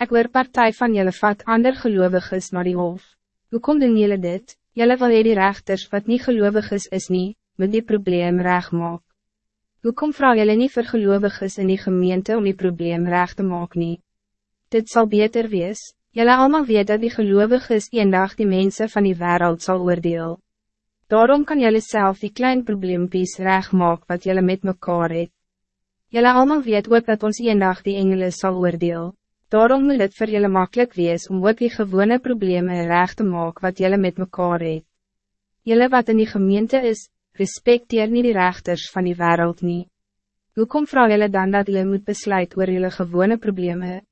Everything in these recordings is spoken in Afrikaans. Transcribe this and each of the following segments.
Ik hoor partij van jullie vat ander gelovig is naar die hof. Hoe kom doen jullie dit? Jullie wil die rechters wat niet gelovig is, is niet, moet die probleem recht maak. Hoe kom vraag jullie niet voor gelovig is in die gemeente om die probleem recht te maak nie? Dit zal beter wees, jullie allemaal weet dat die gelovig is een dag die mensen van die wereld zal oordeel. Daarom kan jullie zelf die klein probleempies recht maak wat jullie met mekaar het. Jullie allemaal weet ook dat ons een dag die engelen zal oordeel. Daarom moet het voor jullie makkelijk wees om ook die gewone problemen recht te maken wat jullie met mekaar het. Jullie wat in die gemeente is, respecteer niet die rechters van die wereld niet. Hoe kom vrouw jullie dan dat jullie moet besluit oor jullie gewone problemen?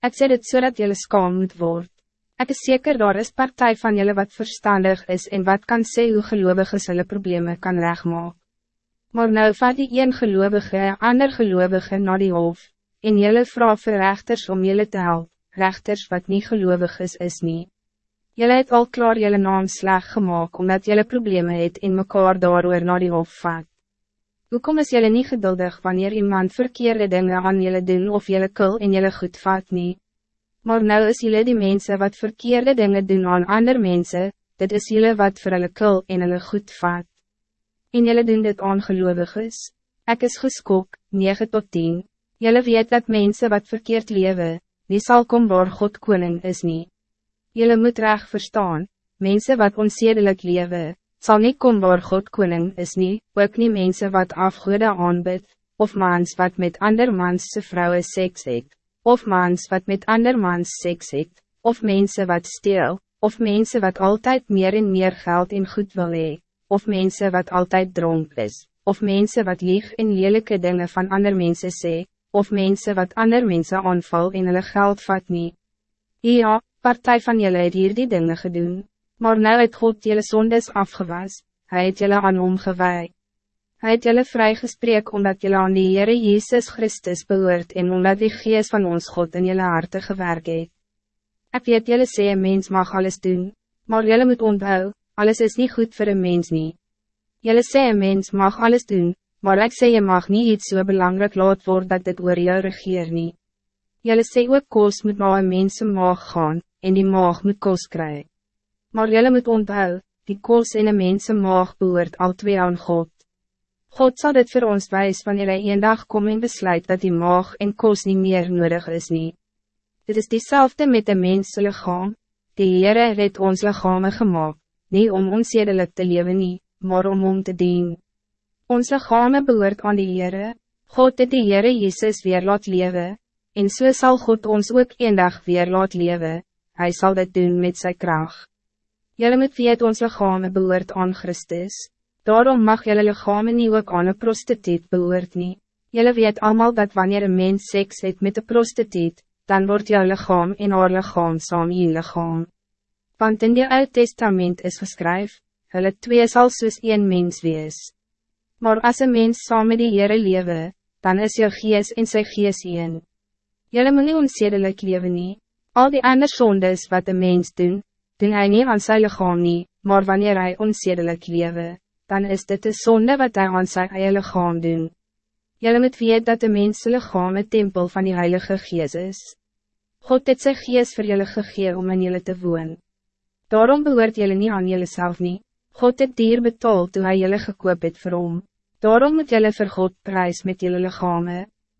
Ik zeg het zodat so jullie skaam moet worden. Ik is zeker daar is partij van jullie wat verstandig is en wat kan sê hoe gelovige hulle problemen kan regmaak. Maar nou vat die een gelovige ander gelovige na die hof, en jullie vrouw vir rechters om jullie te helpen, rechters wat niet gelovig is, is niet. Jullie het al klaar jullie naam sleg gemaakt omdat jullie problemen het in mekaar daarover naar die hof vat. Hoekom is jullie niet geduldig wanneer iemand verkeerde dingen aan jullie doen of jullie kul in jullie goed vat niet? Maar nou is jullie die mensen wat verkeerde dingen doen aan andere mensen, dit is jullie wat voor hulle kul in hulle goed vat. En jullie doen dit ongeloovig is. Ek is geskok, 9 tot 10. Jullie weet dat mensen wat verkeerd leven, die zal kom waar God koning is niet. Jullie moet recht verstaan, mensen wat onzedelijk leven, zal niet kom waar God koning is niet, ook niet mensen wat afgoede aanbid, of mans wat met ander manse vrouwen seks het, of mans wat met ander mans seks het, of mensen wat stil, of mensen wat altijd meer en meer geld in goed wil hee, of mensen wat altijd dronk is, of mensen wat lieg in lelijke dingen van ander mensen sê, of mensen wat ander mensen aanval in hulle geld vat nie. Ja, partij van jullie het hier die dingen gedoen, maar nou het God jullie zondes afgewas, hij het jullie aan hom gewaai. Hij het jullie vrijgesprek omdat jullie aan die Heere Jezus Christus behoort en omdat die geest van ons God in jullie harte gewerkt het. Ek weet jullie sê een mens mag alles doen, maar jullie moet onthou, alles is niet goed voor een mens nie. Jullie sê een mens mag alles doen, maar ik sê je mag niet iets zo so belangrijk laat worden dat dit oor jou regeer nie. Jullie sê ook koos moet na een mens maag gaan, en die maag moet koos kry. Maar jullie moet onthou, die koos in een mens maag behoort al twee aan God. God zal dit voor ons wijs wanneer hij een dag kom en besluit dat die maag en koos niet meer nodig is nie. Dit is diezelfde met de mens lichaam, die Heere het ons lichame gemaakt, niet om ons te leven nie, maar om om te dienen. Ons lichame behoort aan die Heere, God het die Heere Jezus weer laat leven, en so zal God ons ook een dag weer laat leven, Hij zal dit doen met zijn kracht. Jullie moet weet ons lichame behoort aan Christus, daarom mag jullie lichame nie ook aan een prostituut behoort nie. Jullie weet allemaal dat wanneer een mens seks het met een prostituut, dan wordt jouw lichaam en haar lichaam saam je lichaam. Want in die Oud Testament is geskryf, hulle twee sal soos een mens wees. Maar als een mens saam met die Heere lewe, dan is jou gees en sy gees een. Julle moet nie onsedelik lewe nie. Al die ander sondes wat een mens doen, doen hy nie aan sy lichaam nie, maar wanneer hij onsedelik lewe, dan is dit de zonde wat hij aan sy eie lichaam doen. Julle moet weet dat de mens lichaam een tempel van die Heilige Gees is. God het sy gees vir julle gegee om in julle te woon. Daarom behoort julle nie aan julle self nie, God het dier betaald toen hij jullie gekoop het vir hom. Daarom moet jullie vir God prijs met jullie lichamen.